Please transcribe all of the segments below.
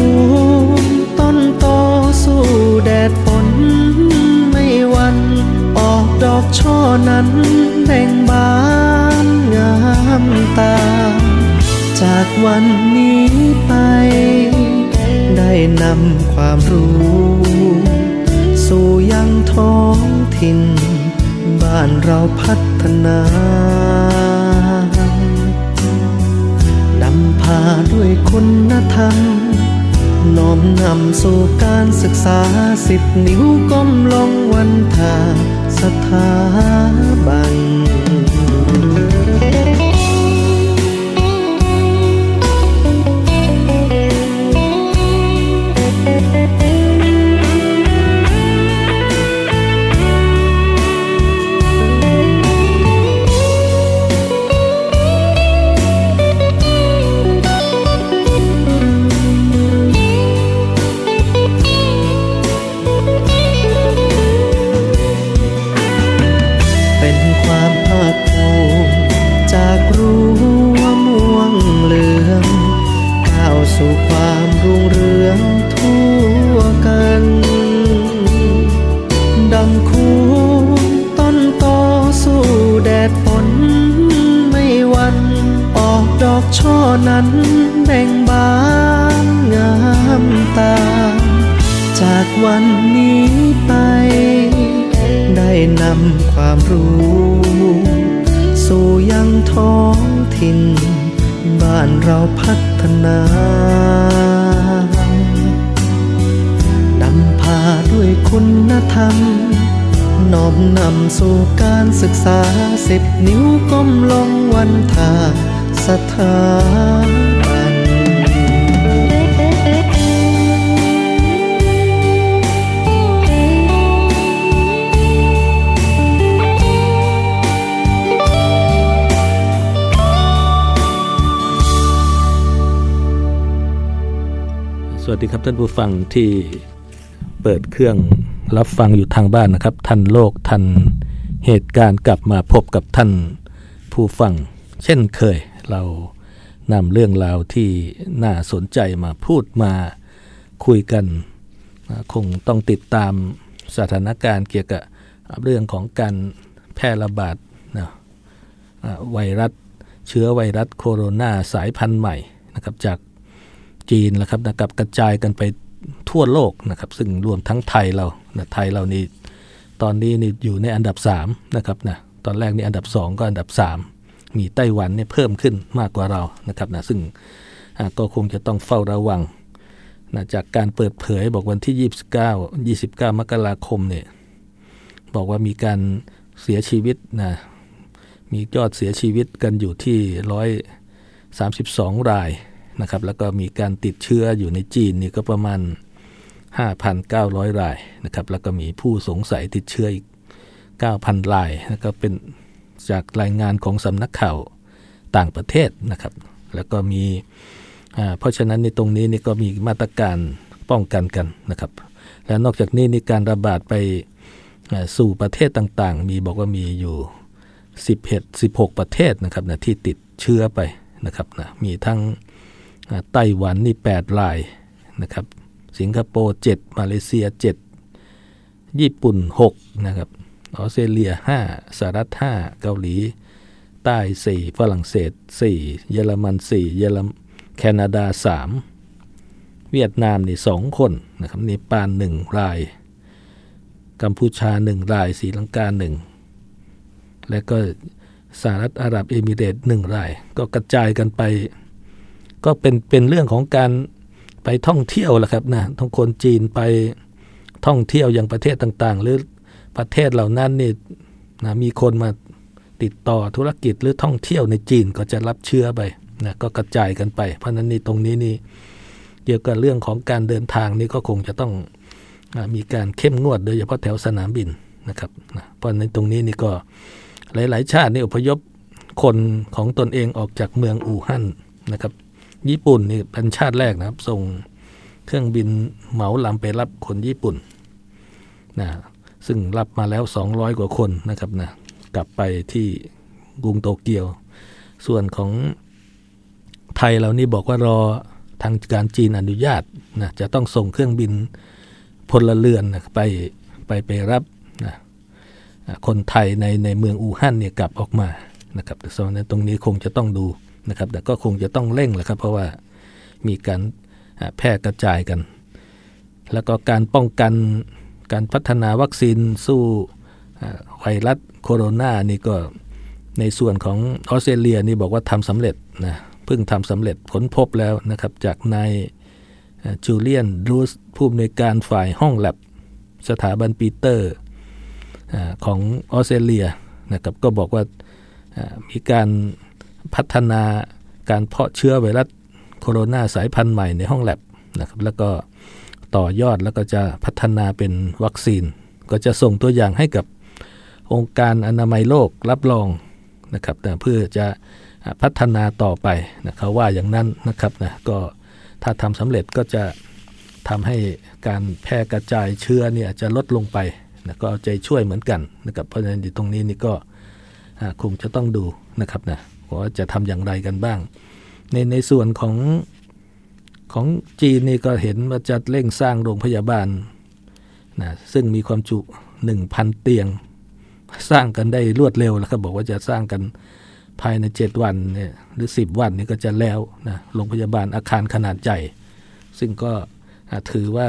ดำคูนต้นโตสู้แดดฝนไม่วันออกดอกช่อนั้นแบ่งบานงามตา จากวันนี้ไป ได้นำความรู้ สู่ยังท้องถิ่น บ้านเราพัฒนา นำสู่การศึกษาสิบนิ้วก้มลงวันทาสถาบัน เป็นความภาคภูมิจากรั้ว่าม่วงเหลืองก้าวสู่ความรุ่งเรืองทั่วกันดำคูนต้นโตสู้แดดฝนไม่วันออกดอกช่อนั้นแบ่งบานงามตา จากวันนี้ไป ได้นำ ความรู้ สู่ยังท้องถิ่น บ้านเราพัฒนานำพาด้วยคุณธรรมน้อมนำสู่การศึกษาสิบนิ้วก้มลงวันทาสถาบัน วัสดีครับท่านผู้ฟังที่เปิดเครื่องรับฟังอยู่ทางบ้านนะครับ ทันโลกทันเหตุการณ์กลับมาพบกับท่านผู้ฟัง เช่นเคยเรานำเรื่องราวที่น่าสนใจมาพูดมาคุยกัน คงต้องติดตามสถานการณ์เกี่ยวกับเรื่องของการแพร่ระบาดนะไวรัสเชื้อไวรัสโคโรนาสายพันธุ์ใหม่นะครับจาก จีนนะครับนะครับกระจายกันไปทั่วโลกนะครับซึ่งรวมทั้งไทยเรานะไทยเรานี่ตอนนี้นี่อยู่ในอันดับ3นะครับนะตอนแรกนี่อันดับ 2 ก็อันดับ 3 มีไต้หวันเนี่ยเพิ่มขึ้นมากกว่าเรานะครับนะซึ่งก็คงจะต้องเฝ้าระวังนะจากการเปิดเผยบอกวันที่ 29 29 มกราคมเนี่ยบอกว่ามีการเสียชีวิตนะมียอดเสียชีวิตกันอยู่ที่ร้อย32 ราย นะครับแล้วก็มีการติดเชื้ออยู่ในจีนนี่ก็ประมาณ 5,900 รายนะครับแล้วก็มีผู้สงสัยติดเชื้ออีก 9,000 รายแล้วก็เป็นจากรายงานของสำนักข่าวต่างประเทศนะครับ แล้วก็มีเพราะฉะนั้นในตรงนี้นี่ก็มีมาตรการป้องกันกันนะครับ และนอกจากนี้ในการระบาดไปสู่ประเทศต่างๆ มีบอกว่ามีอยู่11 16 ประเทศนะครับนะที่ติดเชื้อไปนะครับนะมีทั้ง ไต้หวันนี่8รายนะครับ สิงคโปร์7มาเลเซีย 7 ญี่ปุ่น6นะครับออสเตรเลีย 5สหรัฐ5เกาหลี ใต้ 4 ฝรั่งเศส 4 เยอรมัน 4 เยอรมแคนาดา 3 เวียดนามนี่2คนนะครับเนปาล1ราย กัมพูชา 1 รายศรีลังกา 1 และก็สหรัฐอาหรับเอมิเรตหนึ่งราย ก็กระจายกันไป ก็เป็นเป็นเรื่องของการไปท่องเที่ยวแหละครับนะทั้งคนจีนไปท่องเที่ยวอย่างประเทศต่างๆ หรือประเทศเหล่านั้นนี่นะมีคนมาติดต่อธุรกิจหรือท่องเที่ยวในจีนก็จะรับเชื้อไปนะก็กระจายกันไป เพราะนั้นนี่ตรงนี้นี่เกี่ยวกับเรื่องของการเดินทางนี่ก็คงจะต้องมีการเข้มงวดโดยเฉพาะแถวสนามบินนะครับนะเพราะในตรงนี้นี่ก็หลาย ๆ ชาตินี่อพยพคนของตนเองออกจากเมืองอู่ฮั่นนะครับ ญี่ปุ่นนี่เป็นชาติแรกนะครับ ส่งเครื่องบินเหมาลำไปรับคนญี่ปุ่นนะซึ่งรับมาแล้ว 200 กว่าคนนะครับนะกลับไปที่กรุงโตเกียว ส่วนของไทยเรานี่บอกว่ารอทางการจีนอนุญาตนะจะต้องส่งเครื่องบินพลเรือนนะไปไปไปรับนะคนไทยในในเมืองอู่ฮั่นเนี่ยกลับออกมานะครับแต่ส่วนนั้นตรงนี้คงจะต้องดู นะครับ แต่ก็คงจะต้องเร่งแหละครับ เพราะว่ามีการแพร่กระจายกัน แล้วก็การป้องกันการพัฒนาวัคซีนสู้ไวรัสโคโรนานี่ก็ในส่วนของออสเตรเลียนี่บอกว่าทำสำเร็จนะเพิ่งทำสำเร็จผลพบแล้วนะครับ จากนายจูเลียนรูสผู้อำนวยการฝ่ายห้องแลบสถาบันปีเตอร์ของออสเตรเลียนะครับก็บอกว่ามีการ พัฒนาการเพาะเชื้อไวรัสโคโรนาสายพันธุ์ใหม่ในห้องแลบนะครับแล้วก็ต่อยอดแล้วก็จะพัฒนาเป็นวัคซีน ก็จะส่งตัวอย่างให้กับองค์การอนามัยโลกรับรองนะครับแต่เพื่อจะพัฒนาต่อไปนะเขาว่าอย่างนั้นนะครับนะก็ถ้าทำสำเร็จก็จะทำให้การแพร่กระจายเชื้อเนี่ยจะลดลงไปนะก็เอาใจช่วยเหมือนกันนะครับเพราะฉะนั้นตรงนี้นี่ก็คงจะต้องดูนะครับนะ ว่าจะทำอย่างไรกันบ้าง ในในส่วนของของจีนนี่ก็เห็นว่าจะเร่งสร้างโรงพยาบาลนะซึ่งมีความจุ 1,000 เตียง สร้างกันได้รวดเร็วแล้วก็บอกว่าจะสร้างกันภายใน 7 วันเนี่ยหรือ 10 วันนี่ก็จะแล้วนะโรงพยาบาลอาคารขนาดใหญ่ ซึ่งก็ถือว่า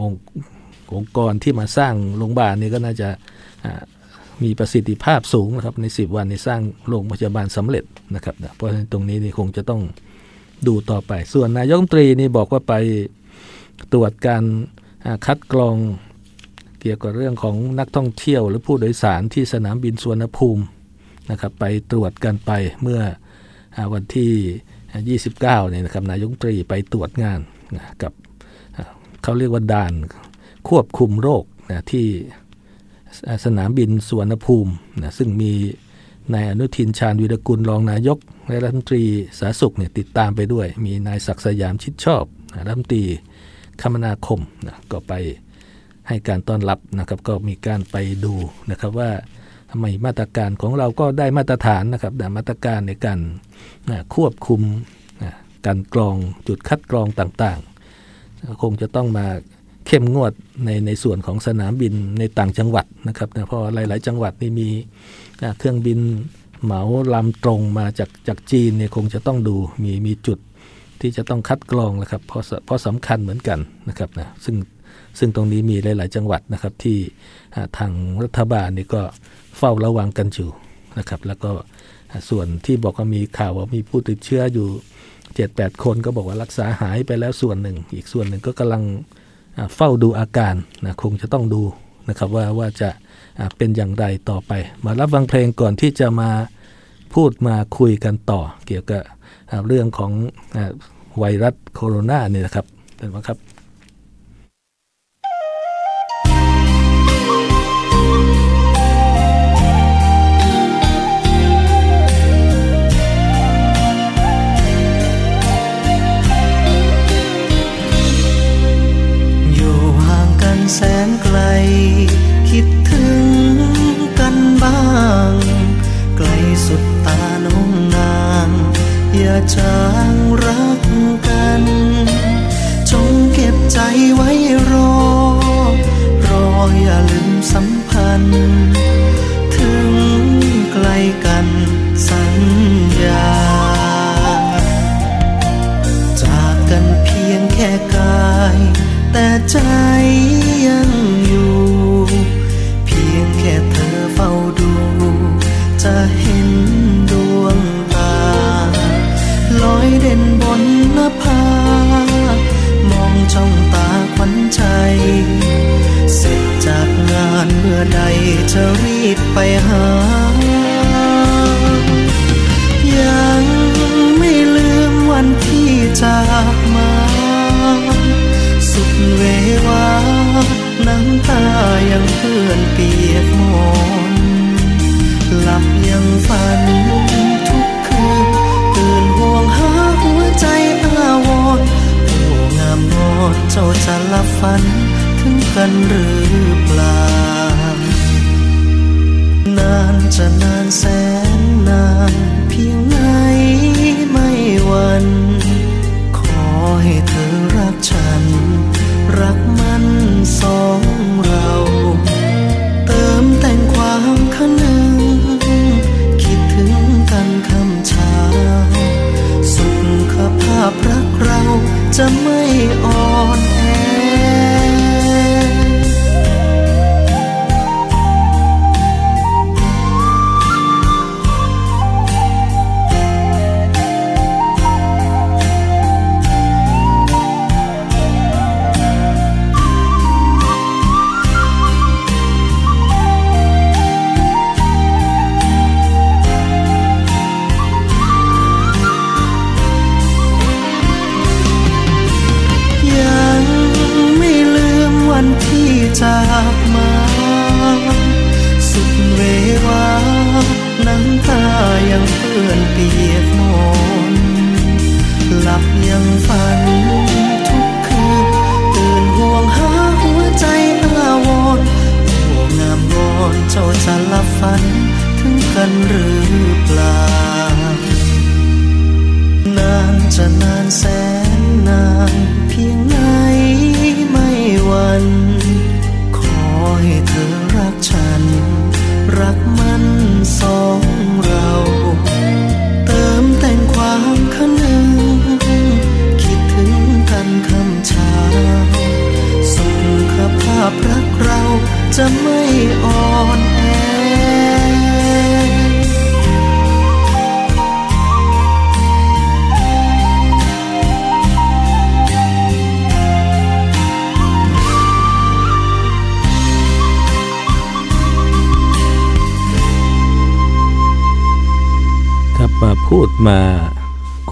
องค์องค์กรที่มาสร้างโรงพยาบาลนี่ก็น่าจะ มีประสิทธิภาพสูงนะครับใน 10 วันในสร้างโรงพยาบาลสำเร็จนะครับ เพราะฉะนั้นตรงนี้นี่คงจะต้องดูต่อไป ส่วนนายกรัฐมนตรีนี่บอกว่าไปตรวจการคัดกรองเกี่ยวกับเรื่องของนักท่องเที่ยว หรือผู้โดยสารที่สนามบินสุวรรณภูมินะครับไปตรวจกันไปเมื่อวันที่ 29เนี่ยนะครับนายกรัฐมนตรีไปตรวจงานนะกับเขาเรียกว่าด่านควบคุมโรคนะที่ สนามบินสุวรรณภูมินะซึ่งมีนายอนุทินชาญวิรกุลรองนายกและรัฐมนตรีสาธารณสุขเนี่ยติดตามไปด้วย มีนายศักดิ์สยามชิดชอบรัฐมนตรีคมนาคมนะก็ไปให้การต้อนรับนะครับก็มีการไปดูนะครับว่าทำไมมาตรการของเราก็ได้มาตรฐานนะครับแต่มาตรการในการนะควบคุมนะการกรองจุดคัดกรองต่างๆ คงจะต้องมา เข้มงวดในในส่วนของสนามบินในต่างจังหวัดนะครับเพราะหลาย ๆ จังหวัดนี่มีเครื่องบินเหมาลำตรงมาจากจากจีนเนี่ยคงจะต้องดูมีมีจุดที่จะต้องคัดกรองนะครับเพราะเพราะสำคัญเหมือนกันนะครับนะซึ่งซึ่งตรงนี้มีหลาย ๆ จังหวัดนะครับที่ทางรัฐบาลนี่ก็เฝ้าระวังกันอยู่นะครับแล้วก็ส่วนที่บอกว่ามีข่าวว่ามีผู้ติดเชื้ออยู่ 7-8 คนก็บอกว่ารักษาหายไปแล้วส่วนหนึ่ง อีกส่วนหนึ่งก็กำลัง เฝ้าดูอาการนะคงจะต้องดูนะครับว่าว่าจะเป็นอย่างไรต่อไป มารับฟังเพลงก่อนที่จะมาพูดมาคุยกันต่อ เกี่ยวกับเรื่องของไวรัสโคโรนาเนี่ยนะครับเป็นไหมครับ แสนไกล คิดถึงกันบ้าง ไกลสุดตาน้องนาง อย่าจางรักกัน จงเก็บใจไว้รอ รออย่าลืมสัมพันธ์ ถึงไกลกันสัญญา จากกันเพียงแค่กาย แต่ใจ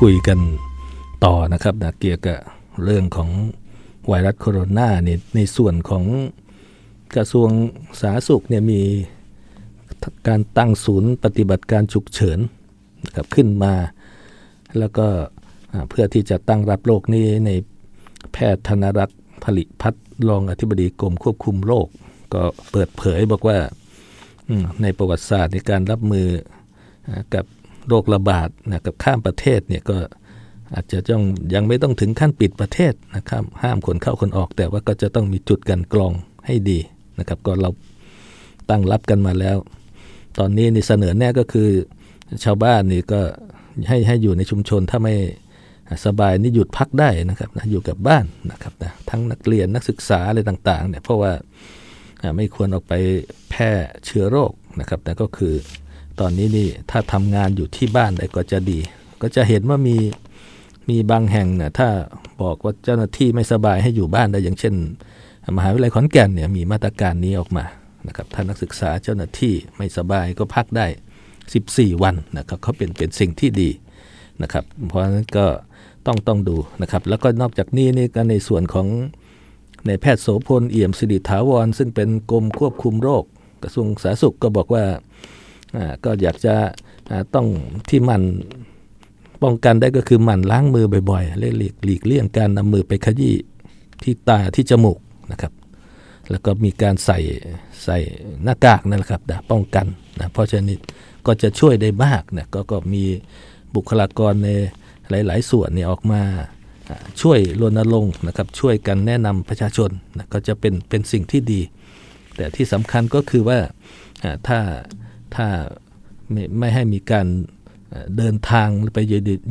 คุยกันต่อนะครับนะเกี่ยวกับเรื่องของไวรัสโคโรนาในในส่วนของกระทรวงสาธารณสุขเนี่ยมีการตั้งศูนย์ปฏิบัติการฉุกเฉินนะครับขึ้นมา แล้วก็เพื่อที่จะตั้งรับโรคนี้ในแพทย์ธนรักษ์ผลิพัฒน์รองอธิบดีกรมควบคุมโรคก็เปิดเผยบอกว่าในประวัติศาสตร์ในการรับมือกับ โรคระบาดนะกับข้ามประเทศเนี่ยก็อาจจะต้องยังไม่ต้องถึงขั้นปิดประเทศนะครับ ห้ามคนเข้าคนออก แต่ว่าก็จะต้องมีจุดกันกรองให้ดีนะครับ ก็เราตั้งรับกันมาแล้ว ตอนนี้นี่เสนอแน่ก็คือชาวบ้านนี่ก็ให้ให้อยู่ในชุมชนถ้าไม่สบายนี่หยุดพักได้นะครับนะอยู่กับบ้านนะครับนะทั้งนักเรียนนักศึกษาอะไรต่างๆเนี่ยเพราะว่าอ่าไม่ควรออกไปแพร่เชื้อโรคนะครับแต่ก็คือ ตอนนี้นี่ถ้าทำงานอยู่ที่บ้านได้ก็จะดี ก็จะเห็นว่ามีมีบางแห่งเนี่ยถ้าบอกว่าเจ้าหน้าที่ไม่สบายให้อยู่บ้านได้อย่างเช่น มหาวิทยาลัยขอนแก่นเนี่ยมีมาตรการนี้ออกมานะครับถ้านักศึกษาเจ้าหน้าที่ไม่สบายก็พักได้ 14 วันนะครับเขาเป็นเป็นสิ่งที่ดีนะครับ เพราะฉะนั้นก็ต้องต้องดูนะครับ แล้วก็นอกจากนี้นี่ก็ในส่วนของในแพทย์โสพลเอี่ยมสิริถาวร ซึ่งเป็นกรมควบคุมโรค กระทรวงสาธารณสุขก็บอกว่าอ่า ก็อยากจะต้องที่มันป้องกันได้ก็คือมันล้างมือบ่อยๆและหลีกหลีกเลี่ยงการนำมือไปขยี้ที่ตาที่จมูกนะครับ แล้วก็มีการใส่ใส่หน้ากากนั่นแหละครับนะป้องกันนะเพราะฉะนั้นก็จะช่วยได้มากนะกก็มีบุคลากรในหลาย ๆ ส่วนเนี่ยออกมาช่วยรณรงค์นะครับช่วยกันแนะนำประชาชนนะก็จะเป็นเป็นสิ่งที่ดี แต่ที่สำคัญก็คือว่าถ้า ถ้าไม่ไม่ให้มีการเดินทางไป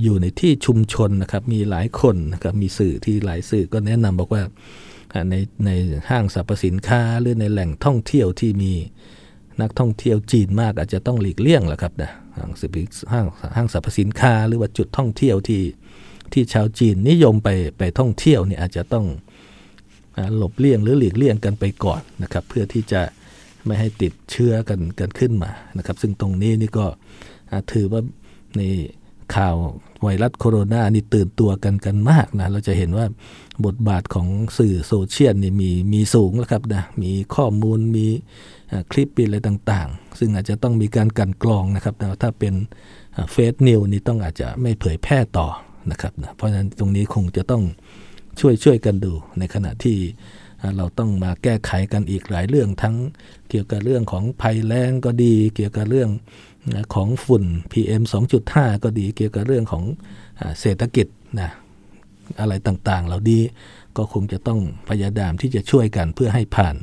อยู่ในที่ชุมชนนะครับ มีหลายคนนะครับมีสื่อที่หลายสื่อก็แนะนำบอกว่าอ่าในในห้างสรรพสินค้าหรือในแหล่งท่องเที่ยวที่มีนักท่องเที่ยวจีนมากอาจจะต้องหลีกเลี่ยงแหละครับนะห้างสิห้างห้างสรรพสินค้า หรือว่าจุดท่องเที่ยวที่ที่ชาวจีนนิยมไปไปท่องเที่ยวเนี่ยอาจจะต้องหลบเลี่ยงหรือหลีกเลี่ยงกันไปก่อนนะครับ เพื่อที่จะ ไม่ให้ติดเชื้อกันกันขึ้นมานะครับ ซึ่งตรงนี้นี่ก็ถือว่าในข่าวไวรัสโคโรนานี่ตื่นตัวกันกันมากนะเราจะเห็นว่าบทบาทของสื่อโซเชียลนี่มีมีสูงแล้วครับนะมีข้อมูลมีคลิปปีอะไรต่างๆ ซึ่งอาจจะต้องมีการกันกรองนะครับนะถ้าเป็นเฟซนิวนี่ต้องอาจจะไม่เผยแพร่ต่อนะครับนะเพราะฉะนั้นตรงนี้คงจะต้องช่วยช่วยกันดูในขณะที่ เราต้องมาแก้ไขกันอีกหลายเรื่องทั้งเกี่ยวกับเรื่องของภัยแล้งก็ดี เกี่ยวกับเรื่องของฝุ่น PM 2.5 ก็ดีเกี่ยวกับเรื่องของเศรษฐกิจนะอะไรต่างๆ เหล่านี้ก็คงจะต้องพยายามที่จะช่วยกันเพื่อให้ผ่าน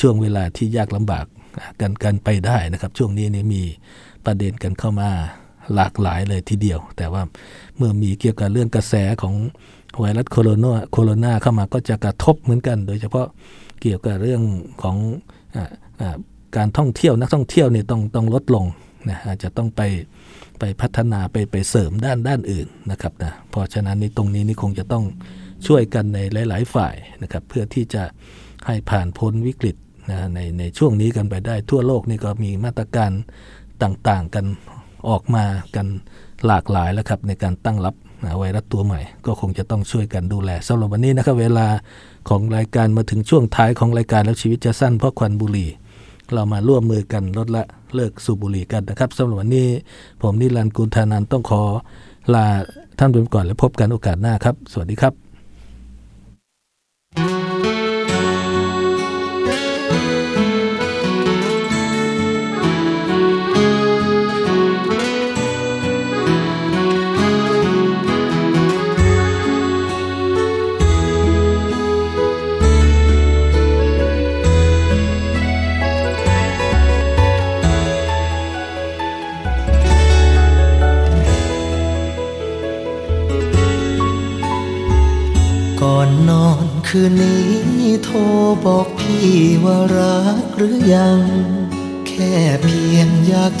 ช่วงเวลาที่ยากลำบากกันกันไปได้นะครับ ช่วงนี้นี่มีประเด็นกันเข้ามาหลากหลายเลยทีเดียว แต่ว่าเมื่อมีเกี่ยวกับเรื่องกระแสของ ไวรัสโคโรนาโคโรนาเข้ามาก็จะกระทบเหมือนกัน โดยเฉพาะเกี่ยวกับเรื่องของอการท่องเที่ยวนักท่องเที่ยวเนี่ยต้องต้องลดลงนะอาจจะต้องไปไปพัฒนาไปไปเสริมด้านด้านอื่นนะครับนะเพราะฉะนั้นในตรงนี้นี่คงจะต้องช่วยกันในหลาย ๆ ฝ่ายนะครับเพื่อที่จะให้ผ่านพ้นวิกฤตนะในในช่วงนี้กันไปได้ทั่วโลกนี่ก็มีมาตรการต่างๆกันออกมากันหลากหลายแล้วครับในการตั้งรับ ไวรัสตัวใหม่ ก็คงจะต้องช่วยกันดูแลสำหรับวันนี้นะครับเวลาของรายการมาถึงช่วงท้ายของรายการแล้วชีวิตจะสั้นเพราะควันบุหรี่ เรามาร่วมมือกันลดละเลิกสูบบุหรี่กันนะครับสำหรับวันนี้ ผมนิรันดร์กุลธานันต้องขอลาท่านไปก่อนและพบกันโอกาสหน้าครับ สวัสดีครับ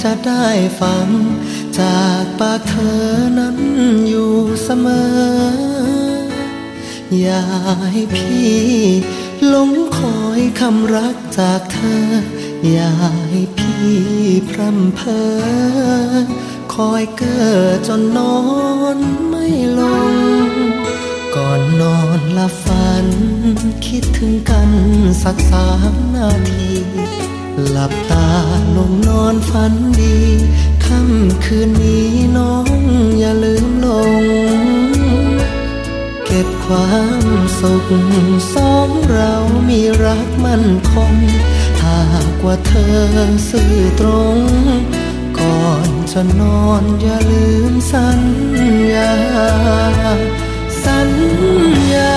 จะได้ฟัง จากปากเธอนั้นอยู่เสมอ อยากให้พี่หลงคอยคำรักจากเธอ อยากให้พี่พรำเพอ คอยเกิดจนนอนไม่ลง ก่อนนอนลับฝัน คิดถึงกันสักสามนาที หลับตาลงนอนฝันดีค่ำคืนนี้น้องอย่าลืมลง เก็บความสุขสองเรามีรักมั่นคงหากว่าเธอสื่อตรง ก่อนจะนอนอย่าลืมสัญญา สัญญา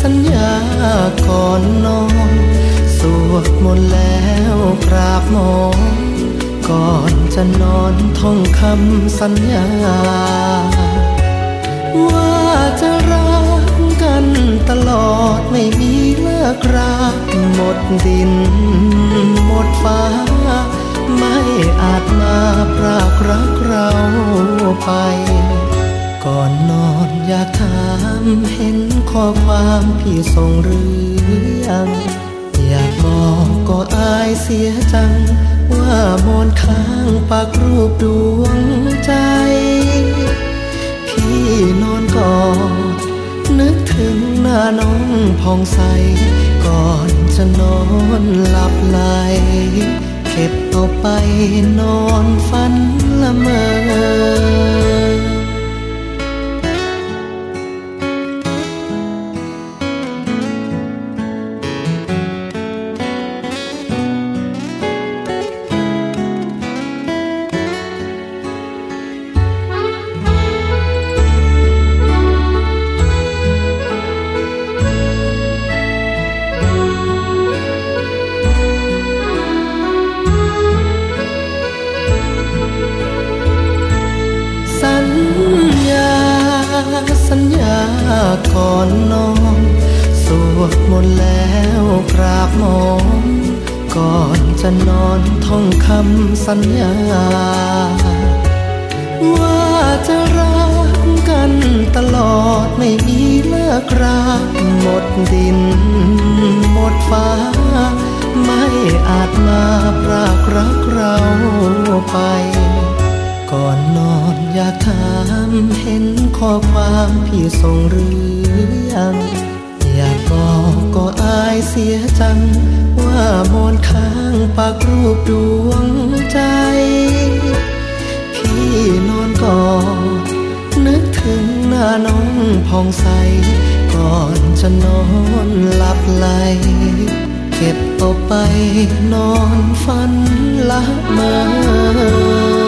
สัญญาก่อนนอน วดมนต์แล้วกราบมองก่อนจะนอนท่องคำสัญญา ว่าจะรักกันตลอดไม่มีเลิกราหมดดิน หมดฟ้า ไม่อาจมาปรากรักเราไป ก่อนนอนอยากถามเห็นข้อความพี่ส่งหรือยัง บอกก็อายเสียจัง ว่ามนค้างปากรูปดวงใจ พี่นอนกอนนึกถึงหน้าน้องพองใส ก่อนจะนอนหลับไหลเก็บเอาไปนอนฝันละเมอ ก่อนนอนสวดมนต์แล้วกราบมองก่อนจะนอนท่องคำสัญญา ว่าจะรักกันตลอดไม่มีเลิกราหมดดิน หมดฟ้า ไม่อาจมาพรากรักเราไป ก่อนนอนอยากถาม ข้อความพี่ส่งหรือยัง อยากบอกก็อายเสียจัง ว่ามนค้างปากรูปดวงใจ พี่นอนกอดนึกถึงหน้าน้องผ่องใส ก่อนจะนอนหลับไหลเก็บเอาไปนอนฝันละเมอ